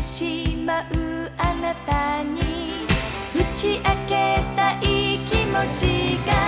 しまうあなたに打ち明けたい気持ちが